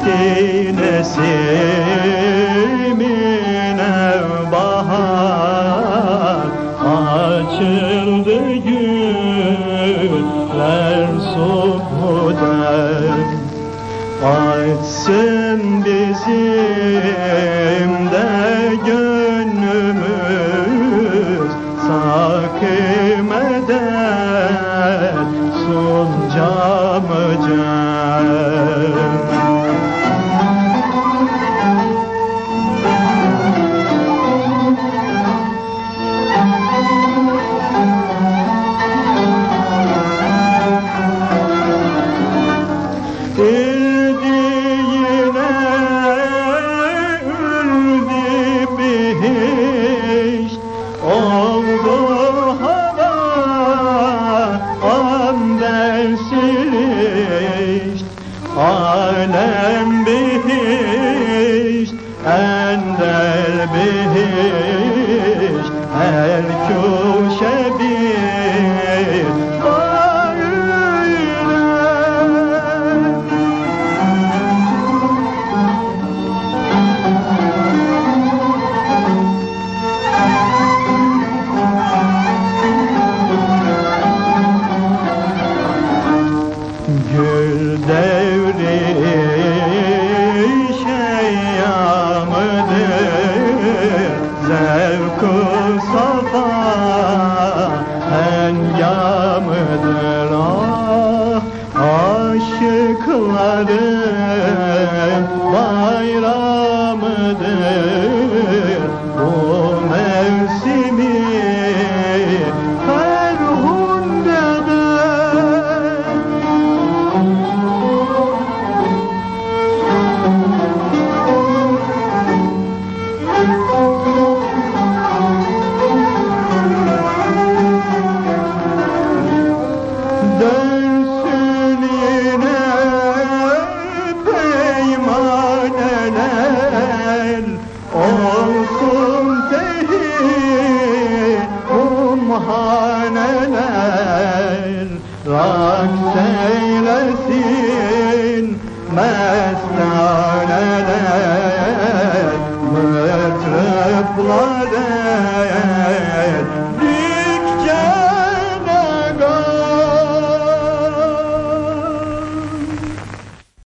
Gitti nesimine bahar Açıldı güller suhuda Açsın bizi Chevy. Kadınların bayramıdır mest eylesin